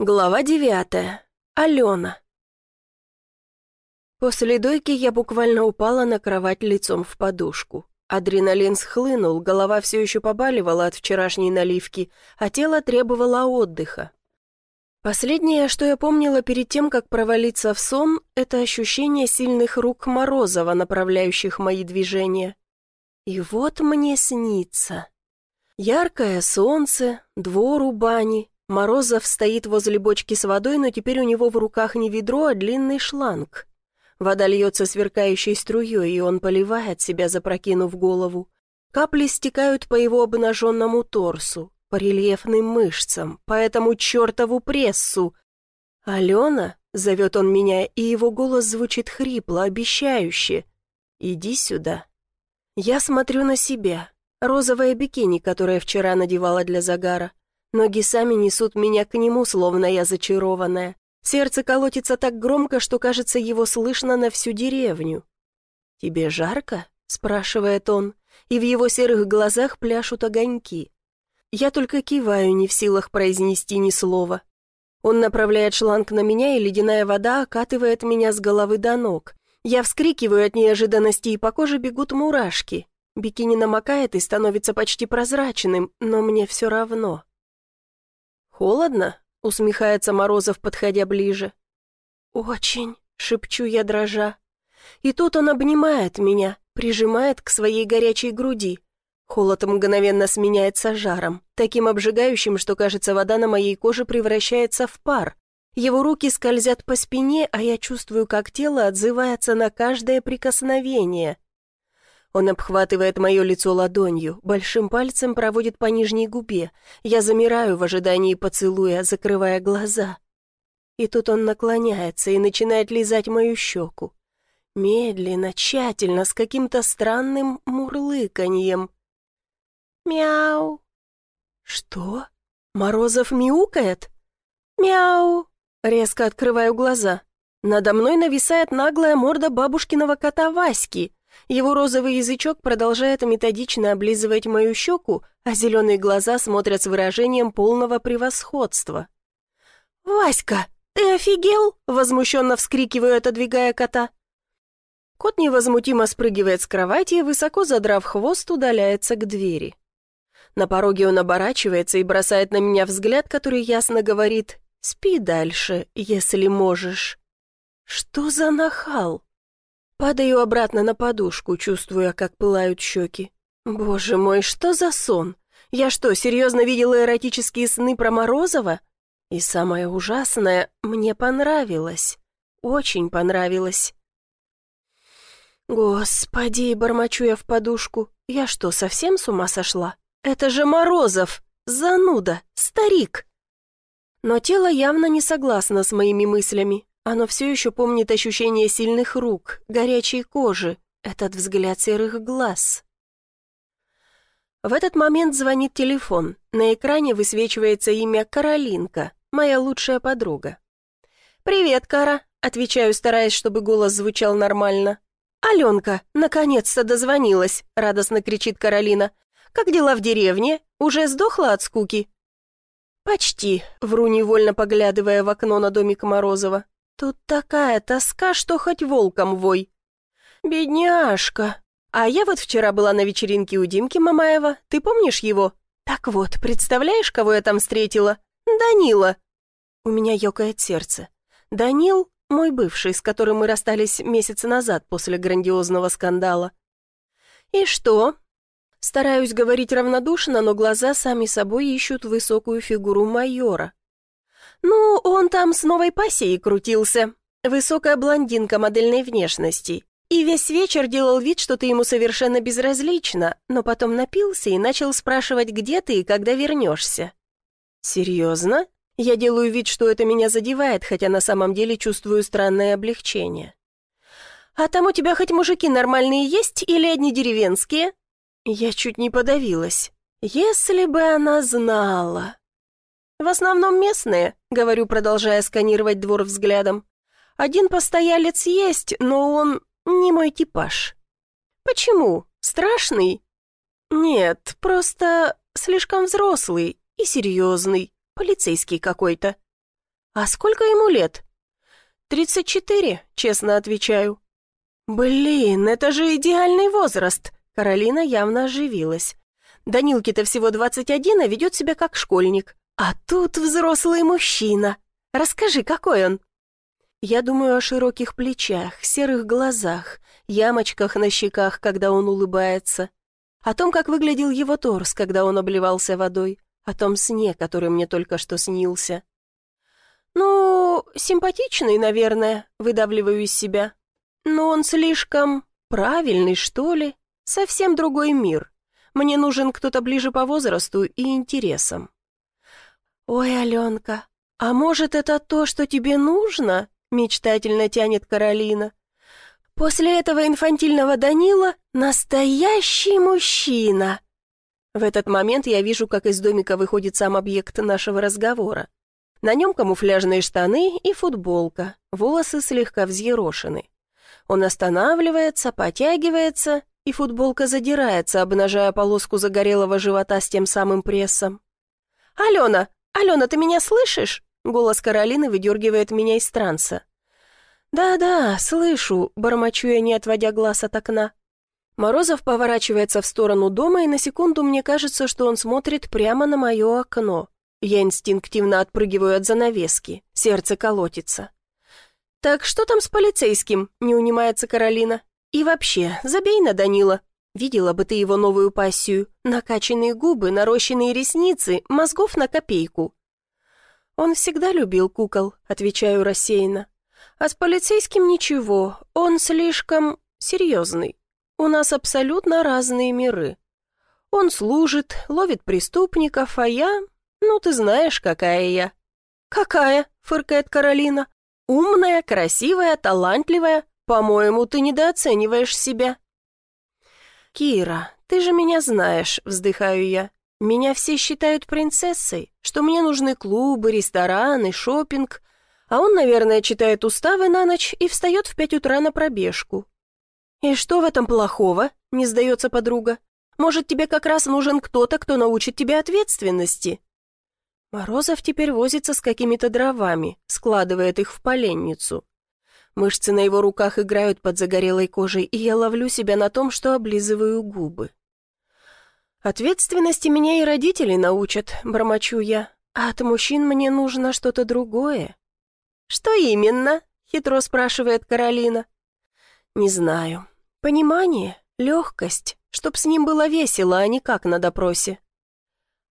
Глава девятая. Алена. После дойки я буквально упала на кровать лицом в подушку. Адреналин схлынул, голова все еще побаливала от вчерашней наливки, а тело требовало отдыха. Последнее, что я помнила перед тем, как провалиться в сон, это ощущение сильных рук Морозова, направляющих мои движения. И вот мне снится. Яркое солнце, двор у бани, Морозов стоит возле бочки с водой, но теперь у него в руках не ведро, а длинный шланг. Вода льется сверкающей струей, и он поливает себя, запрокинув голову. Капли стекают по его обнаженному торсу, по рельефным мышцам, по этому чертову прессу. «Алена?» — зовет он меня, и его голос звучит хрипло, обещающе. «Иди сюда». Я смотрю на себя. Розовое бикини, которое вчера надевала для загара. Ноги сами несут меня к нему, словно я зачарованная. Сердце колотится так громко, что, кажется, его слышно на всю деревню. «Тебе жарко?» — спрашивает он, и в его серых глазах пляшут огоньки. Я только киваю, не в силах произнести ни слова. Он направляет шланг на меня, и ледяная вода окатывает меня с головы до ног. Я вскрикиваю от неожиданности, и по коже бегут мурашки. Бикини намокает и становится почти прозрачным, но мне все равно. «Холодно?» — усмехается Морозов, подходя ближе. «Очень», — шепчу я дрожа. И тут он обнимает меня, прижимает к своей горячей груди. Холод мгновенно сменяется жаром, таким обжигающим, что, кажется, вода на моей коже превращается в пар. Его руки скользят по спине, а я чувствую, как тело отзывается на каждое прикосновение. Он обхватывает мое лицо ладонью, большим пальцем проводит по нижней губе. Я замираю в ожидании поцелуя, закрывая глаза. И тут он наклоняется и начинает лизать мою щеку. Медленно, тщательно, с каким-то странным мурлыканьем. «Мяу!» «Что? Морозов мяукает?» «Мяу!» Резко открываю глаза. Надо мной нависает наглая морда бабушкиного кота Васьки. Его розовый язычок продолжает методично облизывать мою щеку, а зеленые глаза смотрят с выражением полного превосходства. «Васька, ты офигел?» — возмущенно вскрикиваю, отодвигая кота. Кот невозмутимо спрыгивает с кровати и, высоко задрав хвост, удаляется к двери. На пороге он оборачивается и бросает на меня взгляд, который ясно говорит «Спи дальше, если можешь». Что за нахал? Падаю обратно на подушку, чувствуя, как пылают щеки. Боже мой, что за сон? Я что, серьезно видела эротические сны про Морозова? И самое ужасное, мне понравилось. Очень понравилось. Господи, бормочу я в подушку. Я что, совсем с ума сошла? Это же Морозов! Зануда! Старик! Но тело явно не согласно с моими мыслями. Оно все еще помнит ощущение сильных рук, горячей кожи, этот взгляд серых глаз. В этот момент звонит телефон. На экране высвечивается имя Каролинка, моя лучшая подруга. «Привет, Кара», — отвечаю, стараясь, чтобы голос звучал нормально. «Аленка, наконец-то дозвонилась», — радостно кричит Каролина. «Как дела в деревне? Уже сдохла от скуки?» «Почти», — вру невольно, поглядывая в окно на домик Морозова. Тут такая тоска, что хоть волком вой. Бедняжка. А я вот вчера была на вечеринке у Димки Мамаева. Ты помнишь его? Так вот, представляешь, кого я там встретила? Данила. У меня ёкает сердце. Данил — мой бывший, с которым мы расстались месяц назад после грандиозного скандала. И что? Стараюсь говорить равнодушно, но глаза сами собой ищут высокую фигуру майора. «Ну, он там с новой пассией крутился. Высокая блондинка модельной внешности. И весь вечер делал вид, что ты ему совершенно безразлична, но потом напился и начал спрашивать, где ты и когда вернешься». «Серьезно?» Я делаю вид, что это меня задевает, хотя на самом деле чувствую странное облегчение. «А там у тебя хоть мужики нормальные есть или одни деревенские?» Я чуть не подавилась. «Если бы она знала...» «В основном местные», — говорю, продолжая сканировать двор взглядом. «Один постоялец есть, но он не мой типаж». «Почему? Страшный?» «Нет, просто слишком взрослый и серьезный, полицейский какой-то». «А сколько ему лет?» «Тридцать четыре», честно отвечаю. «Блин, это же идеальный возраст!» Каролина явно оживилась. Данилке-то всего двадцать один, а ведет себя как школьник. А тут взрослый мужчина. Расскажи, какой он?» Я думаю о широких плечах, серых глазах, ямочках на щеках, когда он улыбается, о том, как выглядел его торс, когда он обливался водой, о том сне, который мне только что снился. «Ну, симпатичный, наверное», — выдавливаю из себя. «Но он слишком правильный, что ли? Совсем другой мир. Мне нужен кто-то ближе по возрасту и интересам». «Ой, Аленка, а может, это то, что тебе нужно?» — мечтательно тянет Каролина. После этого инфантильного Данила настоящий мужчина. В этот момент я вижу, как из домика выходит сам объект нашего разговора. На нем камуфляжные штаны и футболка, волосы слегка взъерошены. Он останавливается, потягивается, и футболка задирается, обнажая полоску загорелого живота с тем самым прессом. «Алена! Алена, ты меня слышишь?» Голос Каролины выдергивает меня из транса. «Да-да, слышу», — бормочу я, не отводя глаз от окна. Морозов поворачивается в сторону дома, и на секунду мне кажется, что он смотрит прямо на мое окно. Я инстинктивно отпрыгиваю от занавески, сердце колотится. «Так что там с полицейским?» — не унимается Каролина. «И вообще, забей на Данила. Видела бы ты его новую пассию. Накачанные губы, нарощенные ресницы, мозгов на копейку». «Он всегда любил кукол», — отвечаю рассеянно. А с полицейским ничего, он слишком серьезный. У нас абсолютно разные миры. Он служит, ловит преступников, а я... Ну, ты знаешь, какая я». «Какая?» — фыркает Каролина. «Умная, красивая, талантливая. По-моему, ты недооцениваешь себя». «Кира, ты же меня знаешь», — вздыхаю я. «Меня все считают принцессой, что мне нужны клубы, рестораны, шопинг, а он, наверное, читает уставы на ночь и встает в пять утра на пробежку. «И что в этом плохого?» — не сдается подруга. «Может, тебе как раз нужен кто-то, кто научит тебя ответственности?» Морозов теперь возится с какими-то дровами, складывает их в поленницу. Мышцы на его руках играют под загорелой кожей, и я ловлю себя на том, что облизываю губы. «Ответственности меня и родители научат», — бормочу я. «А от мужчин мне нужно что-то другое». «Что именно?» — хитро спрашивает Каролина. «Не знаю. Понимание, легкость, чтоб с ним было весело, а не как на допросе».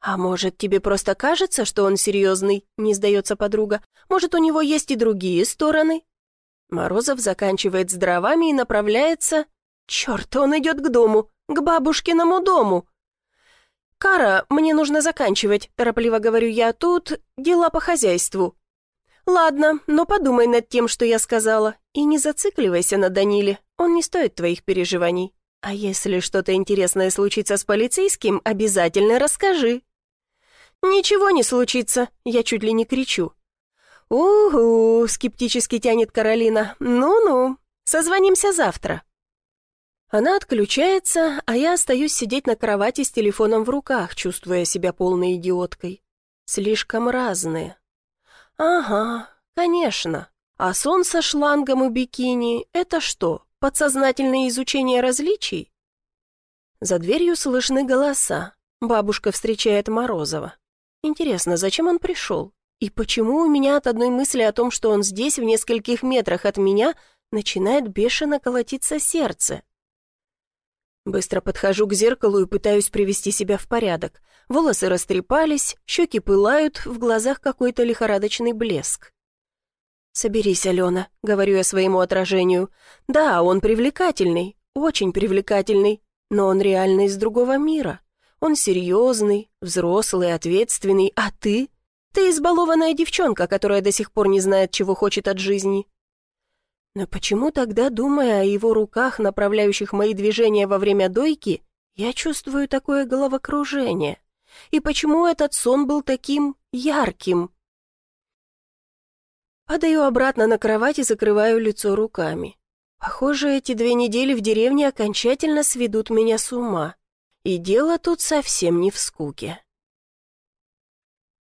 «А может, тебе просто кажется, что он серьезный?» — не сдается подруга. «Может, у него есть и другие стороны?» Морозов заканчивает с дровами и направляется... «Черт, он идет к дому, к бабушкиному дому!» «Кара, мне нужно заканчивать», — торопливо говорю я. «Тут дела по хозяйству». «Ладно, но подумай над тем, что я сказала, и не зацикливайся на Даниле, он не стоит твоих переживаний. А если что-то интересное случится с полицейским, обязательно расскажи». «Ничего не случится», я чуть ли не кричу. «Угу», — скептически тянет Каролина. «Ну-ну, созвонимся завтра». Она отключается, а я остаюсь сидеть на кровати с телефоном в руках, чувствуя себя полной идиоткой. Слишком разные. «Ага, конечно. А сон со шлангом и бикини — это что, подсознательное изучение различий?» За дверью слышны голоса. Бабушка встречает Морозова. Интересно, зачем он пришел? И почему у меня от одной мысли о том, что он здесь, в нескольких метрах от меня, начинает бешено колотиться сердце? Быстро подхожу к зеркалу и пытаюсь привести себя в порядок. Волосы растрепались, щеки пылают, в глазах какой-то лихорадочный блеск. «Соберись, Алена», — говорю я своему отражению. «Да, он привлекательный, очень привлекательный, но он реально из другого мира. Он серьезный, взрослый, ответственный, а ты? Ты избалованная девчонка, которая до сих пор не знает, чего хочет от жизни. Но почему тогда, думая о его руках, направляющих мои движения во время дойки, я чувствую такое головокружение? И почему этот сон был таким ярким? Падаю обратно на кровать и закрываю лицо руками. Похоже, эти две недели в деревне окончательно сведут меня с ума. И дело тут совсем не в скуке.